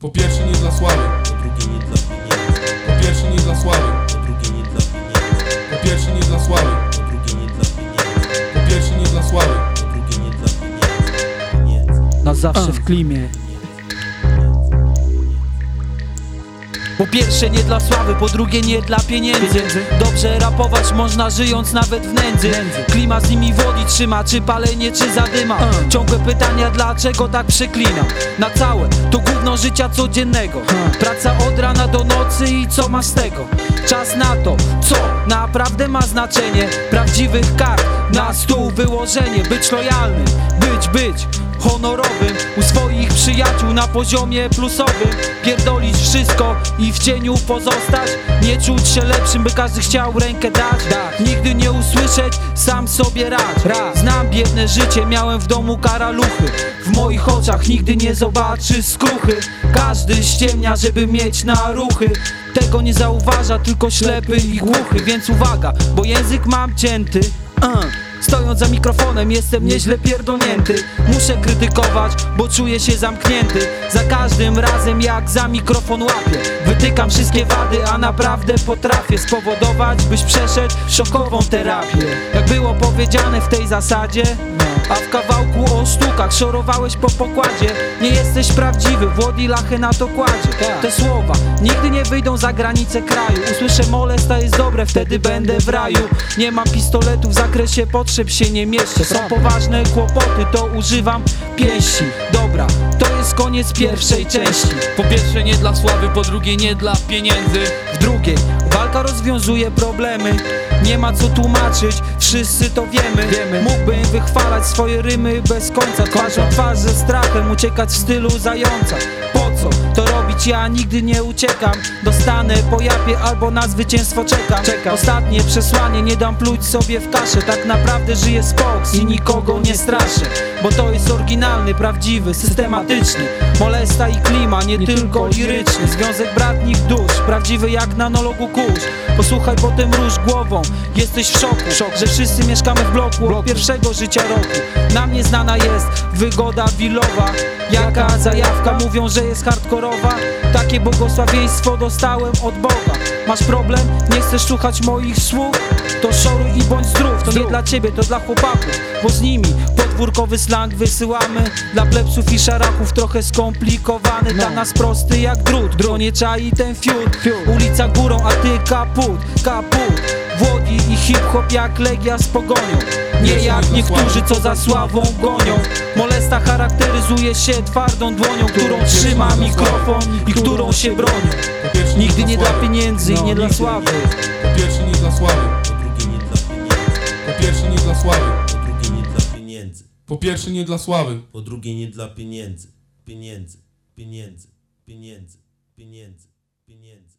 Po pierwsze nie dla sławy, po drugie nie dla pieniędzy, po pierwsze nie dla sławy, po drugie nie dla pieniędzy, po pierwsze nie dla sławy, po drugie nie dla pieniędzy, po pierwsze nie dla sławy, po drugie nie dla pieniędzy, pieniędzy, Na zawsze w klimie Po pierwsze nie dla sławy, po drugie nie dla pieniędzy. Dobrze rapować można żyjąc nawet w nędzy. Klima z nimi wodzi trzyma, czy palenie, czy zadyma. Ciągłe pytania, dlaczego tak przeklinam Na całe, to gówno życia codziennego Praca od rana do nocy i co ma z tego? Czas na to, co naprawdę ma znaczenie Prawdziwych kart na stół wyłożenie Być lojalnym, być, być honorowym. U swoich przyjaciół na poziomie plusowym. Pierdolić wszystko i w cieniu pozostać. Nie czuć się lepszym, by każdy chciał rękę dać. Nigdy nie usłyszeć, sam sobie radź Znam biedne życie, miałem w domu karaluchy. W moich oczach nigdy nie zobaczy skruchy. Każdy ściemnia, żeby mieć na ruchy. Tego nie zauważa, tylko ślepy i głuchy. Więc uwaga, bo język mam cięty uh. Stojąc za mikrofonem jestem nieźle pierdolnięty. Muszę krytykować, bo czuję się zamknięty. Za każdym razem jak za mikrofon łapię Wytykam wszystkie wady, a naprawdę potrafię Spowodować, byś przeszedł szokową terapię. Jak było powiedziane w tej zasadzie a w kawałku o sztukach szorowałeś po pokładzie. Nie jesteś prawdziwy, Włodi lachy na to kładzie. Te słowa nigdy nie wyjdą za granice kraju. Usłyszę molesta jest dobre, wtedy będę w raju. Nie mam pistoletu, w zakresie potrzeb się nie mieszczę Są poważne kłopoty, to używam pięści Dobra, to jest koniec pierwszej części. Po pierwsze nie dla sławy, po drugie nie dla pieniędzy. W drugiej Walka rozwiązuje problemy. Nie ma co tłumaczyć, wszyscy to wiemy, Wiemy. Mógłbym wychwalać swoje rymy bez końca. Twarzą twarz ze strachem, uciekać w stylu zająca. Po co to robić? Ja nigdy nie uciekam Dostanę po japie albo na zwycięstwo czekam, Czekam. Ostatnie przesłanie, nie dam pluć sobie w kaszę. Tak naprawdę żyję z Fox i nikogo nie straszę Bo to jest oryginalny, prawdziwy, systematyczny. Molesta i klima, nie, tylko tylko liryczny. Związek bratnich dusz, prawdziwy jak na nologu kurz. Posłuchaj, potem rusz głową. Jesteś w szoku, że wszyscy mieszkamy w bloku Od pierwszego życia roku. Nam nieznana jest wygoda willowa Jaka zajawka, mówią, że jest hardkorowa Takie błogosławieństwo dostałem od Boga. Masz problem? Nie chcesz słuchać moich słów? To szoruj i bądź zdrów. To nie dla ciebie, to dla chłopaków. Bo z nimi podwórkowy slang wysyłamy. Dla plebsów i szaraków trochę skomplikowany. Dla nas prosty jak drut. Dronie czai ten fiut. Ulica górą, a ty kaput, kaput Włodzi i hip-hop jak Legia z pogonią. Nie jak niektórzy, co za sławą gonią. Molesta charakteryzuje się twardą dłonią Którą trzyma mikrofon i którą się pierwsze Nigdy nie dla pieniędzy i nie dla sławy. po pierwsze nie dla sławy, po drugie nie dla pieniędzy, po pierwsze nie dla sławy, po drugie nie dla pieniędzy, po pierwsze nie dla sławy, po drugie nie dla pieniędzy, pieniędzy, pieniędzy, pieniędzy, pieniędzy, pieniędzy.